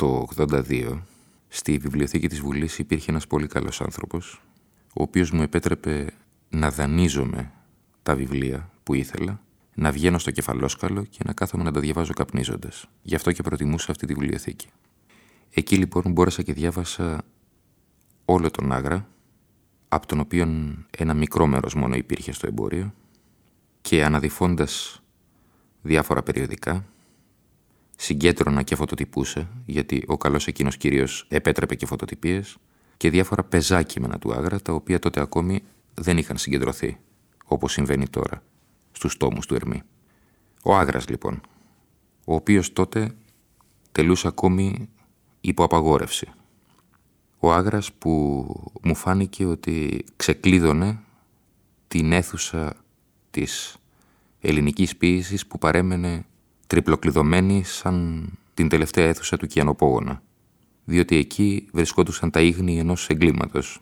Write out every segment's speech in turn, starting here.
Το 82, στη βιβλιοθήκη της Βουλής υπήρχε ένας πολύ καλός άνθρωπος, ο οποίος μου επέτρεπε να δανείζομαι τα βιβλία που ήθελα, να βγαίνω στο κεφαλόσκαλο και να κάθομαι να τα διαβάζω καπνίζοντας. Γι' αυτό και προτιμούσα αυτή τη βιβλιοθήκη. Εκεί λοιπόν μπόρεσα και διάβασα όλο τον Άγρα, από τον οποίο ένα μικρό μέρος μόνο υπήρχε στο εμπόριο και αναδυφώντας διάφορα περιοδικά, συγκέντρωνα και φωτοτυπούσε, γιατί ο καλός εκείνος κύριος επέτρεπε και φωτοτυπίες, και διάφορα πεζά κείμενα του Άγρα, τα οποία τότε ακόμη δεν είχαν συγκεντρωθεί, όπως συμβαίνει τώρα, στους τόμους του Ερμή. Ο Άγρας λοιπόν, ο οποίος τότε τελούσε ακόμη υπό απαγόρευση. Ο Άγρας που μου φάνηκε ότι ξεκλείδωνε την αίθουσα της ελληνικής ποίησης που παρέμενε τριπλοκλειδωμένη σαν την τελευταία αίθουσα του Κιανοπόγωνα, διότι εκεί βρισκόντουσαν τα ίγνη ενός εγκλήματος.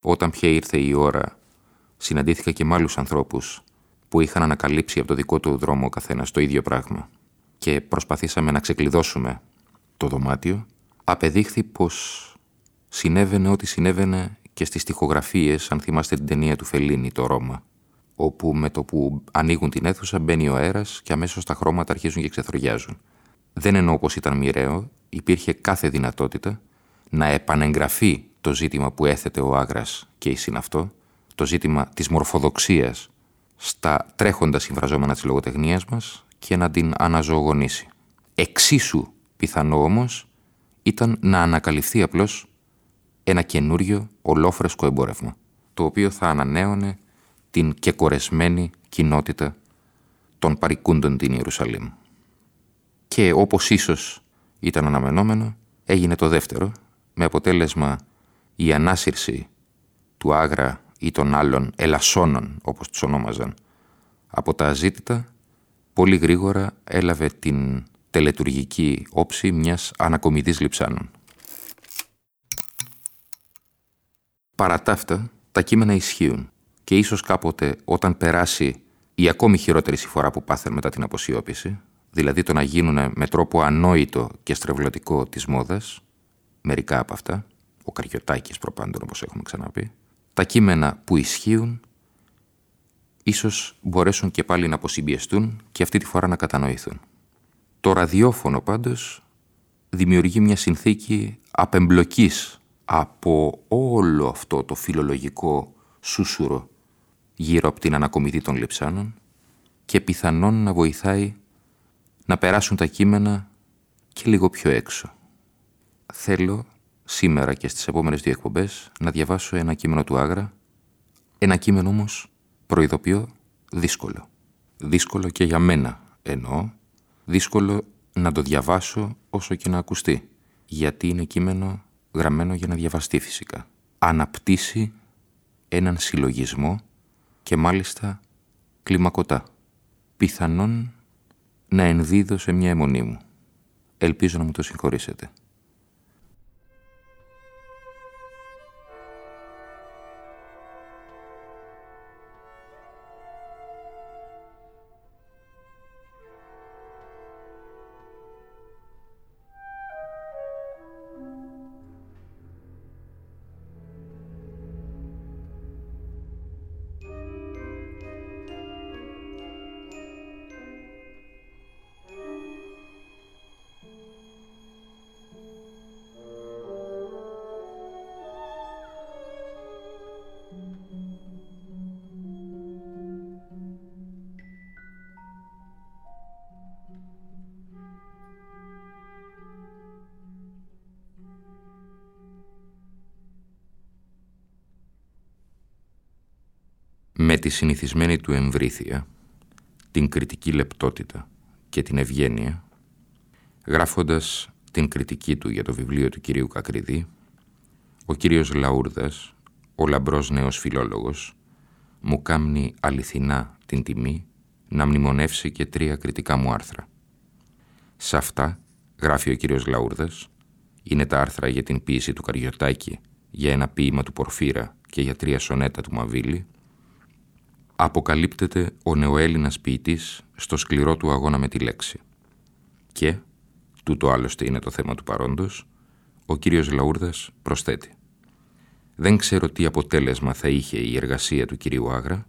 Όταν πια ήρθε η ώρα, συναντήθηκα και με άλλους ανθρώπους που είχαν ανακαλύψει από το δικό του δρόμο ο καθένας το ίδιο πράγμα και προσπαθήσαμε να ξεκλειδώσουμε το δωμάτιο, απεδείχθη πως συνέβαινε ό,τι συνέβαινε και στις τοιχογραφίες, αν θυμάστε την ταινία του Φελίνη, το Ρώμα όπου με το που ανοίγουν την αίθουσα μπαίνει ο αέρας και αμέσως τα χρώματα αρχίζουν και ξεθοριάζουν. Δεν εννοώ πως ήταν μοιραίο, υπήρχε κάθε δυνατότητα να επανεγγραφεί το ζήτημα που έθετε ο Άγρας και η συναυτό, το ζήτημα της μορφοδοξίας στα τρέχοντα συμφραζόμενα της λογοτεχνίας μας και να την αναζωογονήσει. Εξίσου πιθανό όμως ήταν να ανακαλυφθεί απλώς ένα καινούριο ολόφρεσκο εμπόρευμα, το οποίο θα ανανέωνε την και κορεσμένη κοινότητα των παρικούντων την Ιερουσαλήμ. Και όπως ίσως ήταν αναμενόμενο, έγινε το δεύτερο, με αποτέλεσμα η ανάσυρση του Άγρα ή των άλλων ελασσόνων, όπως τους ονόμαζαν, από τα αζήτητα, πολύ γρήγορα έλαβε την τελετουργική όψη μιας ανακομιδής λειψάνων. Παρά τα αυτά, τα κείμενα ισχύουν και ίσως κάποτε όταν περάσει η ακόμη χειρότερη συμφορά που πάθουν μετά την αποσιώπηση, δηλαδή το να γίνουν με τρόπο ανόητο και στρεβλωτικό της μόδας, μερικά από αυτά, ο Καριωτάκης προπάντων όπως έχουμε ξαναπεί, τα κείμενα που ισχύουν ίσως μπορέσουν και πάλι να αποσυμπιεστούν και αυτή τη φορά να κατανοηθούν. Το ραδιόφωνο πάντως δημιουργεί μια συνθήκη απεμπλοκής από όλο αυτό το φιλολογικό σούσουρο γύρω από την ανακομιδή των λειψάνων και πιθανόν να βοηθάει να περάσουν τα κείμενα και λίγο πιο έξω. Θέλω σήμερα και στις επόμενες δύο εκπομπές να διαβάσω ένα κείμενο του Άγρα, ένα κείμενο όμως προειδοποιώ δύσκολο. Δύσκολο και για μένα εννοώ, δύσκολο να το διαβάσω όσο και να ακουστεί, γιατί είναι κείμενο γραμμένο για να διαβαστεί φυσικά. Αναπτύσσει έναν συλλογισμό και μάλιστα κλιμακωτά. Πιθανόν να ενδίδω σε μια αιμονή μου. Ελπίζω να μου το συγχωρήσετε. Τη συνηθισμένη του εμβρήθεια, την κριτική λεπτότητα και την ευγένεια, γράφοντας την κριτική του για το βιβλίο του κυρίου Κακριδί, ο κύριος Λαούρδας, ο λαμπρός νέος φιλόλογος, μου κάμνει αληθινά την τιμή να μνημονεύσει και τρία κριτικά μου άρθρα. Σε αυτά, γράφει ο κύριος Λαούρδας, είναι τα άρθρα για την ποίηση του Καριωτάκη, για ένα ποίημα του Πορφύρα και για τρία σονέτα του Μαβίλη, αποκαλύπτεται ο νεοέλληνας ποιητής στο σκληρό του αγώνα με τη λέξη. Και, τούτο άλλωστε είναι το θέμα του παρόντος, ο κύριος Λαούρδας προσθέτει. Δεν ξέρω τι αποτέλεσμα θα είχε η εργασία του κυρίου Άγρα,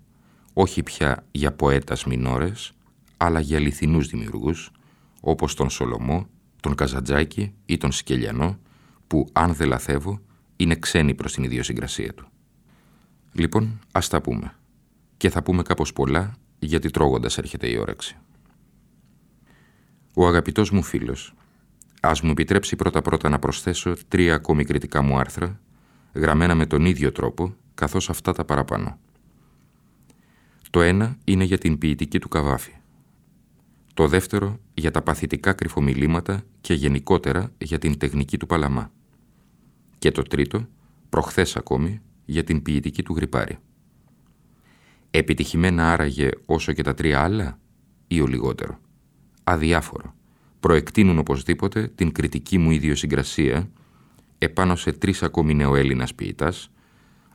όχι πια για ποέτας μινόρες, αλλά για αληθινούς δημιουργούς, όπως τον Σολομό, τον Καζαντζάκη ή τον Σκελιανό, που, αν δεν λαθεύω, είναι ξένοι προς την ιδιοσυγκρασία του. Λοιπόν, ας τα πούμε. Και θα πούμε κάπως πολλά, γιατί τρώγοντας έρχεται η όρεξη. Ο αγαπητός μου φίλος, ας μου επιτρέψει πρώτα-πρώτα να προσθέσω τρία ακόμη κριτικά μου άρθρα, γραμμένα με τον ίδιο τρόπο, καθώς αυτά τα παραπάνω. Το ένα είναι για την ποιητική του καβάφη. Το δεύτερο για τα παθητικά κρυφομιλήματα και γενικότερα για την τεχνική του παλαμά. Και το τρίτο, προχθές ακόμη, για την ποιητική του γρυπάρη. Επιτυχημένα άραγε όσο και τα τρία άλλα ή ο λιγότερο; Αδιάφορο. Προεκτείνουν οπωσδήποτε την κριτική μου ιδιοσυγκρασία επάνω σε τρεις ακόμη νεοέλληνας ποιητάς,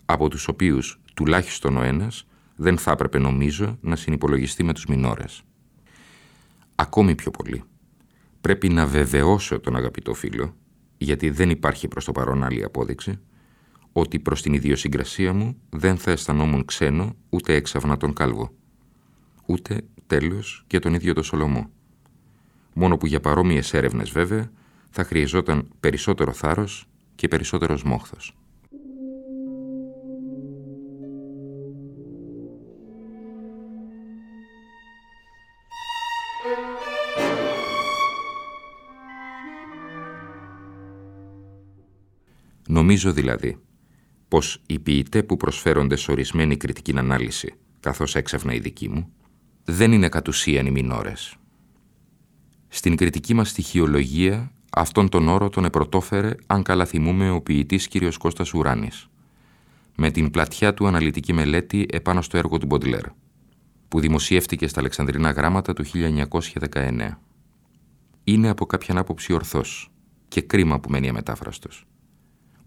από τους οποίους τουλάχιστον ο ένας δεν θα έπρεπε νομίζω να συνυπολογιστεί με τους μινόρες. Ακόμη πιο πολύ. Πρέπει να βεβαιώσω τον αγαπητό φίλο, γιατί δεν υπάρχει προς το παρόν άλλη απόδειξη, ότι προς την ιδιοσυγκρασία μου δεν θα αισθανόμουν ξένο ούτε έξαφνα τον κάλβο. Ούτε, τέλος, και τον ίδιο το Σολομό. Μόνο που για παρόμοιες έρευνες βέβαια θα χρειαζόταν περισσότερο θάρρος και περισσότερος μόχθος. Νομίζω δηλαδή πως οι ποιητέ που προσφέρονται σε ορισμένη κριτική ανάλυση, καθώς έξαφνα η δική μου, δεν είναι κατ' ουσίαν οι μινόρες. Στην κριτική μας στοιχειολογία αυτόν τον όρο τον επρωτόφερε, αν καλά θυμούμε, ο ποιητής κ. Κώστας Ουράνης, με την πλατιά του αναλυτική μελέτη επάνω στο έργο του Μποντλέρ, που δημοσιεύτηκε στα Αλεξανδρινά Γράμματα του 1919. Είναι από κάποιαν άποψη ορθός και κρίμα που μένει αμετάφραστος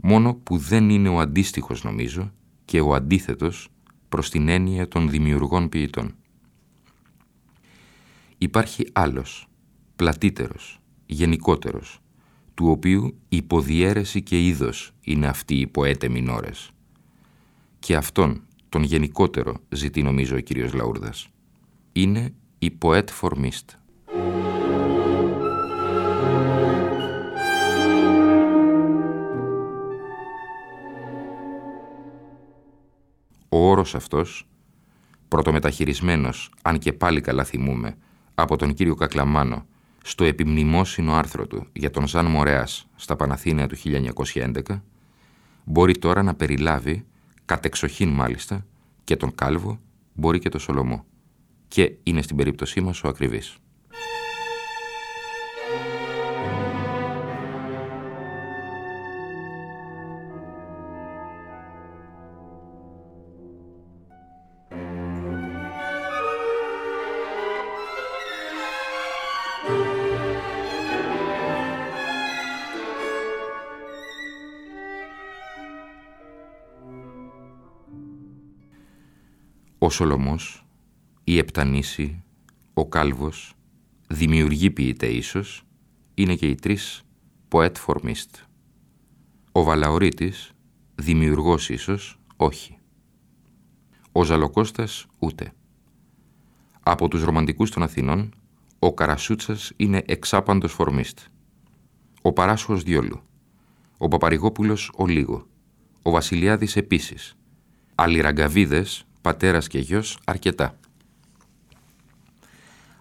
μόνο που δεν είναι ο αντίστοιχος νομίζω και ο αντίθετος προς την έννοια των δημιουργών ποιητών. Υπάρχει άλλος, πλατύτερος, γενικότερος, του οποίου υποδιέρεση και είδος είναι αυτοί οι ποέτε μινόρες. Και αυτόν, τον γενικότερο, ζητεί νομίζω ο κύριος Λαούρδας. Είναι η ποέτ φορμίστ. Ο όρος αυτός, πρωτομεταχειρισμένος, αν και πάλι καλά θυμούμε, από τον κύριο Κακλαμάνο, στο επιμνημόσυνο άρθρο του για τον Ζαν Μορέας στα Παναθήναια του 1911, μπορεί τώρα να περιλάβει, κατεξοχήν μάλιστα, και τον Κάλβο, μπορεί και τον Σολομό. Και είναι στην περίπτωσή μας ο ακριβής. Ο Σολομός, η Επτανήση, ο Κάλβος, δημιουργοί ποιητέ ίσως, είναι και οι τρεις ποέτ φορμίστ. Ο Βαλαωρίτης, δημιουργός ίσως, όχι. Ο Ζαλοκώστας ούτε. Από τους ρομαντικούς των Αθηνών, ο Καρασούτσας είναι εξάπαντος φορμίστ. Ο Παράσχος διόλου. Ο Παπαρηγόπουλος ο λίγο. Ο Βασιλιάδης επίσης. Αλληραγκαβίδες πατέρας και γιος αρκετά.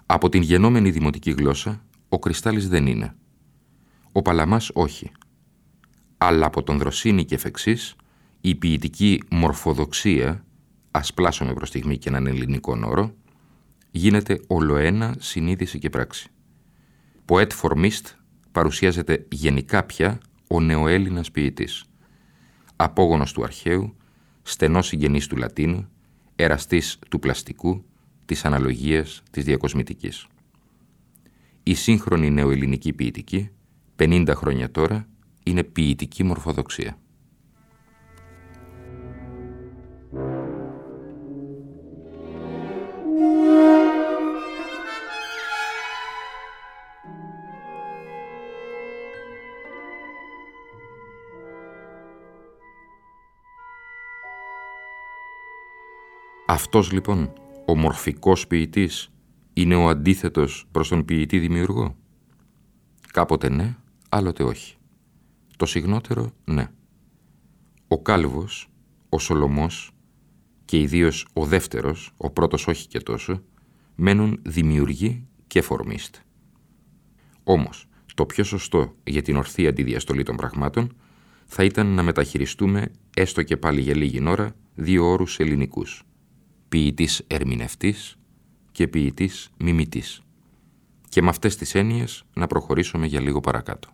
Από την γενόμενη δημοτική γλώσσα, ο Κρυστάλλης δεν είναι. Ο Παλαμάς όχι. Αλλά από τον Δροσίνη και φεξής, η ποιητική μορφοδοξία, ας πλάσουμε προς στιγμή και έναν ελληνικό όρο, γίνεται ολοένα συνείδηση και πράξη. Ποέτ φορμίστ παρουσιάζεται γενικά πια ο νεοέλληνας ποιητής. Απόγονος του αρχαίου, στενός συγγενής του Λατίνου, εραστής του πλαστικού, της αναλογίας, της διακοσμητικής. Η σύγχρονη νεοελληνική ποιητική, 50 χρόνια τώρα, είναι ποιητική μορφοδοξία. Αυτός λοιπόν ο μορφικός ποιητής είναι ο αντίθετος προς τον ποιητή δημιουργό; Κάποτε ναι, άλλοτε όχι. Το συγνότερο ναι. Ο Κάλβος, ο Σολομός και ιδίως ο δεύτερος, ο πρώτος όχι και τόσο, μένουν δημιουργοί και φορμίστ. Όμως, το πιο σωστό για την ορθή αντιδιαστολή των πραγμάτων θα ήταν να μεταχειριστούμε, έστω και πάλι για λίγη ώρα, δύο όρους ελληνικούς – ποιητής ερμηνευτής και ποιητής μιμητής. Και με αυτές τις έννοιες να προχωρήσουμε για λίγο παρακάτω.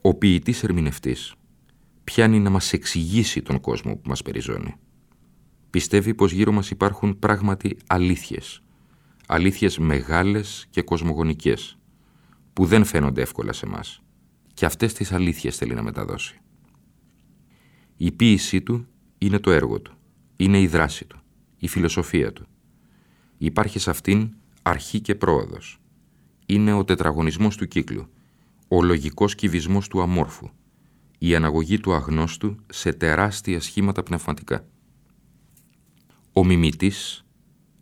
Ο ποιητής ερμηνευτής πιάνει να μας εξηγήσει τον κόσμο που μας περιζώνει. Πιστεύει πως γύρω μας υπάρχουν πράγματι αλήθειες, αλήθειες μεγάλες και κοσμογονικές, που δεν φαίνονται εύκολα σε μας. Και αυτές τις αλήθειες θέλει να μεταδώσει. Η ποίησή του είναι το έργο του, είναι η δράση του, η φιλοσοφία του. Υπάρχει σε αυτήν αρχή και πρόοδος. Είναι ο τετραγωνισμός του κύκλου, ο λογικός κυβισμός του αμόρφου, η αναγωγή του αγνώστου σε τεράστια σχήματα πνευματικά. Ο μιμητής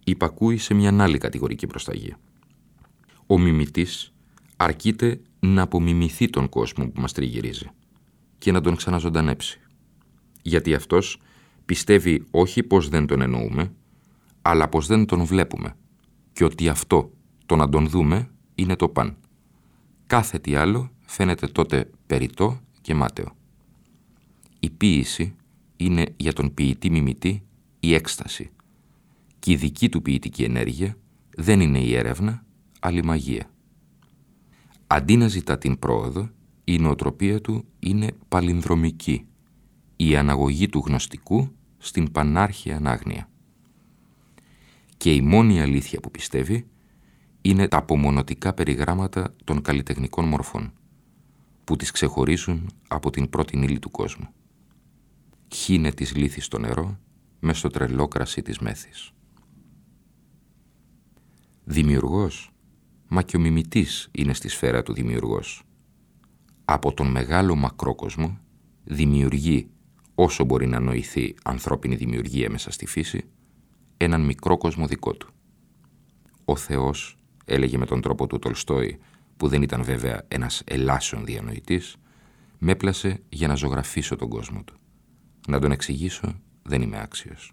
υπακούει σε μια άλλη κατηγορική προσταγή. Ο μιμητής αρκείται να απομιμηθεί τον κόσμο που μας τριγυρίζει και να τον ξαναζωντανέψει. Γιατί αυτός πιστεύει όχι πως δεν τον εννοούμε, αλλά πως δεν τον βλέπουμε και ότι αυτό, το να τον δούμε, είναι το παν. Κάθε τι άλλο φαίνεται τότε περιττό και μάταιο. Η ποίηση είναι για τον ποιητή μιμητή η έκσταση, και η δική του ποιητική ενέργεια δεν είναι η έρευνα, αλλά η μαγεία. Αντί να ζητά την πρόοδο, η νοοτροπία του είναι παλινδρομική, η αναγωγή του γνωστικού στην πανάρχια ανάγνεια. Και η μόνη αλήθεια που πιστεύει είναι τα απομονωτικά περιγράμματα των καλλιτεχνικών μορφών, που τις ξεχωρίζουν από την πρώτη ύλη του κόσμου. Χύνε τις λύθεις στο νερό, μες στο τρελό κρασί της μέθης δημιουργός, μα και ο μιμητής είναι στη σφαίρα του δημιουργός. Από τον μεγάλο μακρόκοσμο δημιουργεί όσο μπορεί να νοηθεί ανθρώπινη δημιουργία μέσα στη φύση, έναν μικρό κόσμο δικό του. Ο Θεός, έλεγε με τον τρόπο του Τολστόη, που δεν ήταν βέβαια ένας ελάσσον διανοητής, με έπλασε για να ζωγραφίσω τον κόσμο του. Να τον εξηγήσω δεν είμαι άξιος.